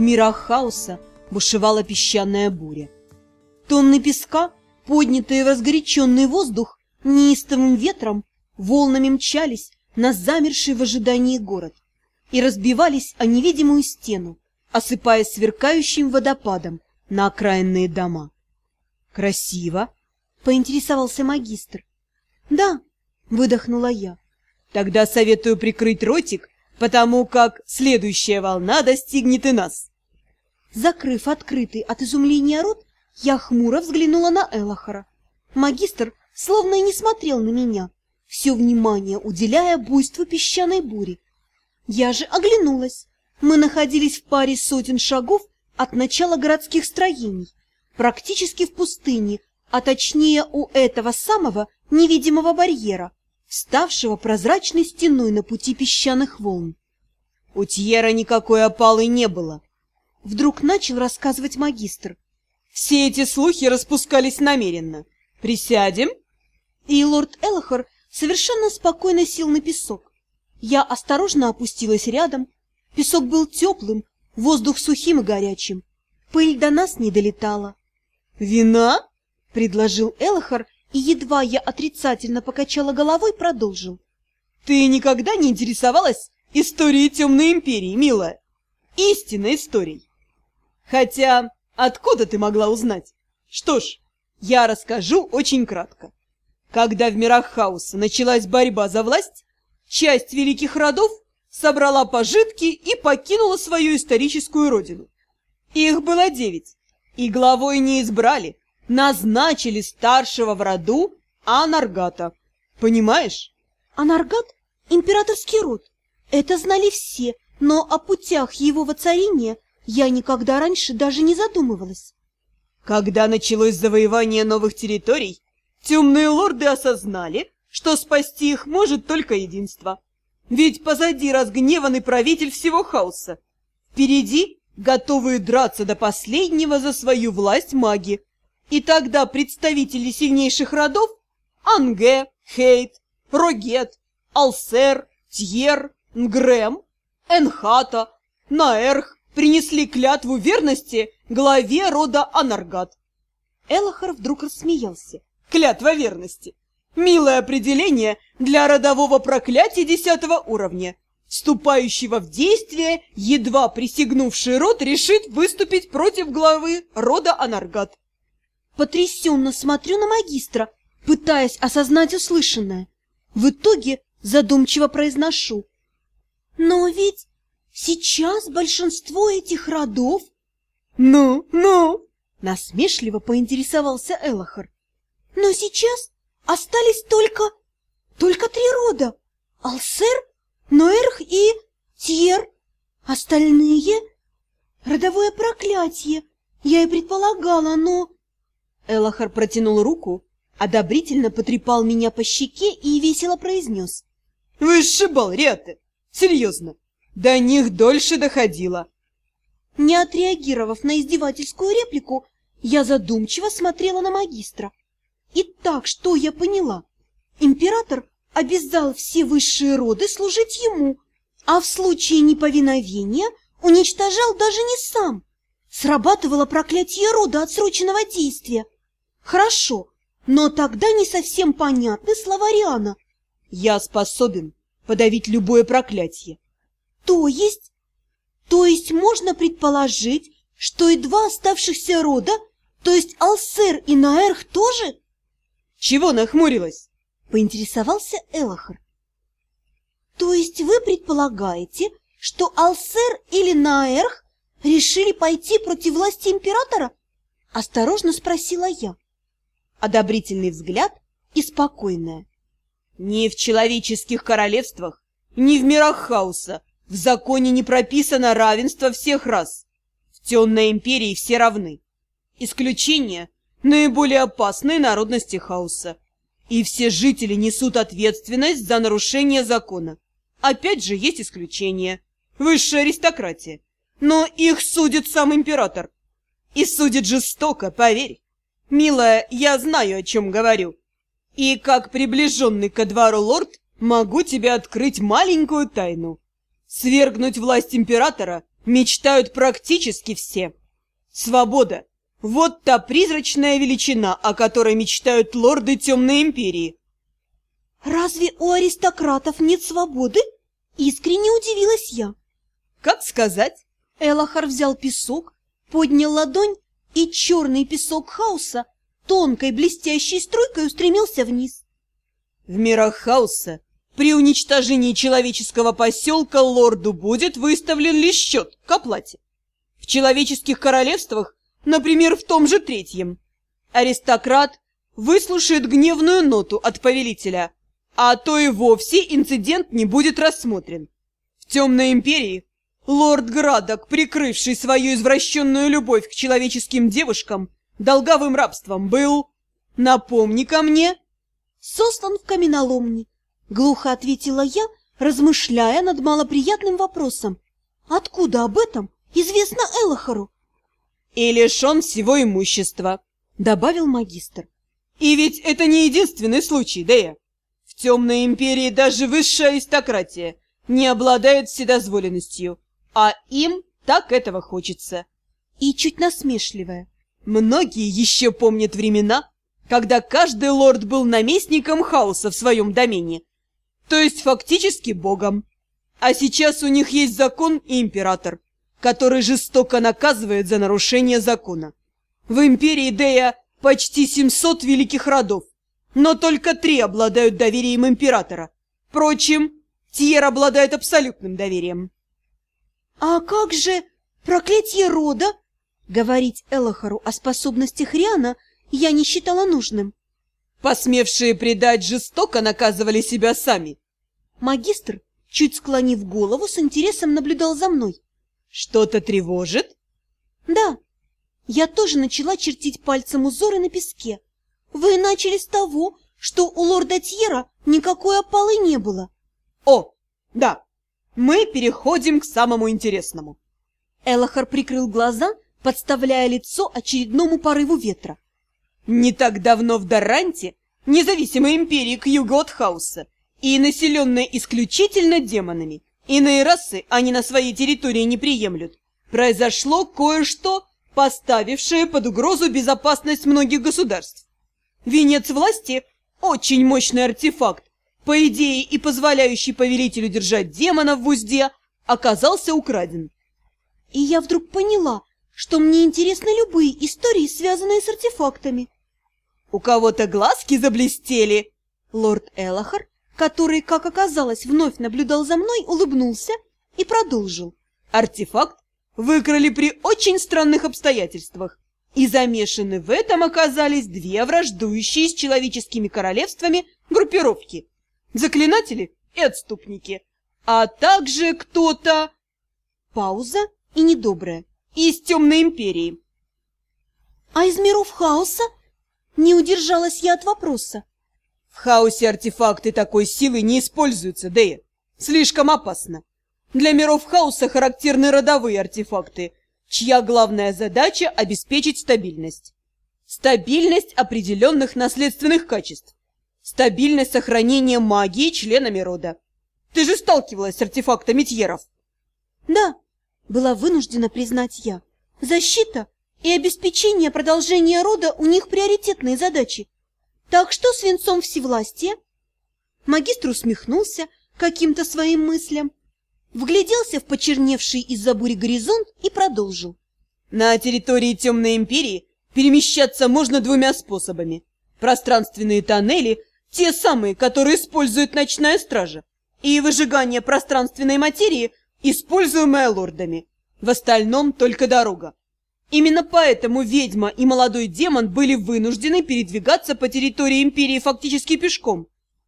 мирах хаоса бушевала песчаная буря. Тонны песка, поднятые в разгоряченный воздух, неистовым ветром, волнами мчались на замерший в ожидании город и разбивались о невидимую стену, осыпая сверкающим водопадом на окраинные дома. «Красиво!» — поинтересовался магистр. «Да», — выдохнула я. «Тогда советую прикрыть ротик, потому как следующая волна достигнет и нас». Закрыв открытый от изумления рот, я хмуро взглянула на Элохора. Магистр словно и не смотрел на меня, все внимание уделяя буйству песчаной бури. Я же оглянулась. Мы находились в паре сотен шагов от начала городских строений, практически в пустыне, а точнее у этого самого невидимого барьера, ставшего прозрачной стеной на пути песчаных волн. У Тьера никакой опалы не было. Вдруг начал рассказывать магистр. Все эти слухи распускались намеренно. Присядем? И лорд Элохор совершенно спокойно сел на песок. Я осторожно опустилась рядом. Песок был теплым, воздух сухим и горячим. Пыль до нас не долетала. «Вина?» — предложил Элохор, и едва я отрицательно покачала головой, продолжил. «Ты никогда не интересовалась историей Темной Империи, милая? Истинной историей. Хотя, откуда ты могла узнать? Что ж, я расскажу очень кратко. Когда в мирах хаоса началась борьба за власть, часть великих родов собрала пожитки и покинула свою историческую родину. Их было девять, и главой не избрали, назначили старшего в роду Анаргата. Понимаешь? Анаргат – императорский род. Это знали все, но о путях его воцарения я никогда раньше даже не задумывалась. Когда началось завоевание новых территорий, Темные лорды осознали, что спасти их может только единство. Ведь позади разгневанный правитель всего хаоса. Впереди готовые драться до последнего за свою власть маги. И тогда представители сильнейших родов Анге, Хейт, Рогет, Алсер, Тьер, Нгрэм, Энхата, Наэрх принесли клятву верности главе рода Анаргат. Элохар вдруг рассмеялся клятва верности. Милое определение для родового проклятия десятого уровня, вступающего в действие, едва присягнувший род решит выступить против главы рода Анаргат. Потрясенно смотрю на магистра, пытаясь осознать услышанное. В итоге задумчиво произношу. Но ведь сейчас большинство этих родов... Ну, ну, насмешливо поинтересовался Элохар. Но сейчас остались только... только три рода. Алсер, Ноэрх и Тьер. Остальные... Родовое проклятие. Я и предполагала, но... Элахар протянул руку, одобрительно потрепал меня по щеке и весело произнес. Высший бал, Риаты! Серьезно, до них дольше доходило. Не отреагировав на издевательскую реплику, я задумчиво смотрела на магистра. Итак, что я поняла? Император обязал все высшие роды служить ему, а в случае неповиновения уничтожал даже не сам. Срабатывало проклятие рода отсроченного действия. Хорошо, но тогда не совсем понятны слова Риана. Я способен подавить любое проклятие. То есть? То есть можно предположить, что и два оставшихся рода, то есть Алсер и Наэрх тоже? Чего нахмурилась? Поинтересовался Элохар. То есть вы предполагаете, что Алсер или Наэрх решили пойти против власти императора? Осторожно спросила я. Одобрительный взгляд и спокойная. Ни в человеческих королевствах, ни в мирах хаоса в законе не прописано равенство всех рас. В темной империи все равны. Исключение наиболее опасные народности хаоса. И все жители несут ответственность за нарушение закона. Опять же, есть исключения. Высшая аристократия. Но их судит сам император. И судит жестоко, поверь. Милая, я знаю, о чем говорю. И как приближенный ко двору лорд, могу тебе открыть маленькую тайну. Свергнуть власть императора мечтают практически все. Свобода – вот та призрачная величина, о которой мечтают лорды Темной Империи. «Разве у аристократов нет свободы?» Искренне удивилась я. «Как сказать?» Элохар взял песок, поднял ладонь, и черный песок хаоса тонкой блестящей струйкой устремился вниз. В мирах хаоса при уничтожении человеческого поселка лорду будет выставлен лишь счет к оплате. В человеческих королевствах, например, в том же третьем, аристократ выслушает гневную ноту от повелителя, а то и вовсе инцидент не будет рассмотрен. В Темной Империи лорд Градок, прикрывший свою извращенную любовь к человеческим девушкам долговым рабством, был, напомни ко мне, сослан в каменоломни. Глухо ответила я, размышляя над малоприятным вопросом. Откуда об этом известно Элохору? И лишен всего имущества, добавил магистр. И ведь это не единственный случай, Дея. В темной империи даже высшая аристократия не обладает вседозволенностью, а им так этого хочется. И чуть насмешливая. Многие еще помнят времена, когда каждый лорд был наместником хаоса в своем домене, то есть фактически богом. А сейчас у них есть закон и император, который жестоко наказывает за нарушение закона. В империи Дея почти 700 великих родов, но только три обладают доверием императора. Впрочем, Тьер обладает абсолютным доверием. «А как же проклятие рода?» Говорить Элохору о способностях Риана я не считала нужным. Посмевшие предать жестоко наказывали себя сами. Магистр, чуть склонив голову, с интересом наблюдал за мной. Что-то тревожит? Да. Я тоже начала чертить пальцем узоры на песке. Вы начали с того, что у лорда Тьера никакой опалы не было. О, да. Мы переходим к самому интересному. Элохар прикрыл глаза, подставляя лицо очередному порыву ветра. Не так давно в Даранте, независимой империи к югу от хаоса, и населенной исключительно демонами, иные расы они на своей территории не приемлют, произошло кое-что, поставившее под угрозу безопасность многих государств. Венец власти – очень мощный артефакт, по идее и позволяющий повелителю держать демонов в узде, оказался украден. И я вдруг поняла, что мне интересны любые истории, связанные с артефактами. У кого-то глазки заблестели. Лорд Элахар, который, как оказалось, вновь наблюдал за мной, улыбнулся и продолжил. Артефакт выкрали при очень странных обстоятельствах, и замешаны в этом оказались две враждующие с человеческими королевствами группировки – заклинатели и отступники, а также кто-то... Пауза и недобрая из Темной Империи. А из миров хаоса? Не удержалась я от вопроса. Хаосе артефакты такой силы не используются, Дэя. Слишком опасно. Для миров хаоса характерны родовые артефакты, чья главная задача – обеспечить стабильность. Стабильность определенных наследственных качеств. Стабильность сохранения магии членами рода. Ты же сталкивалась с артефактами Тьеров. Да, была вынуждена признать я. Защита и обеспечение продолжения рода у них приоритетные задачи. Так что с венцом всевластия? Магистр усмехнулся каким-то своим мыслям, вгляделся в почерневший из-за бури горизонт и продолжил. На территории Темной Империи перемещаться можно двумя способами. Пространственные тоннели, те самые, которые использует ночная стража, и выжигание пространственной материи используемая лордами. В остальном только дорога. Именно поэтому ведьма и молодой демон были вынуждены передвигаться по территории Империи фактически пешком.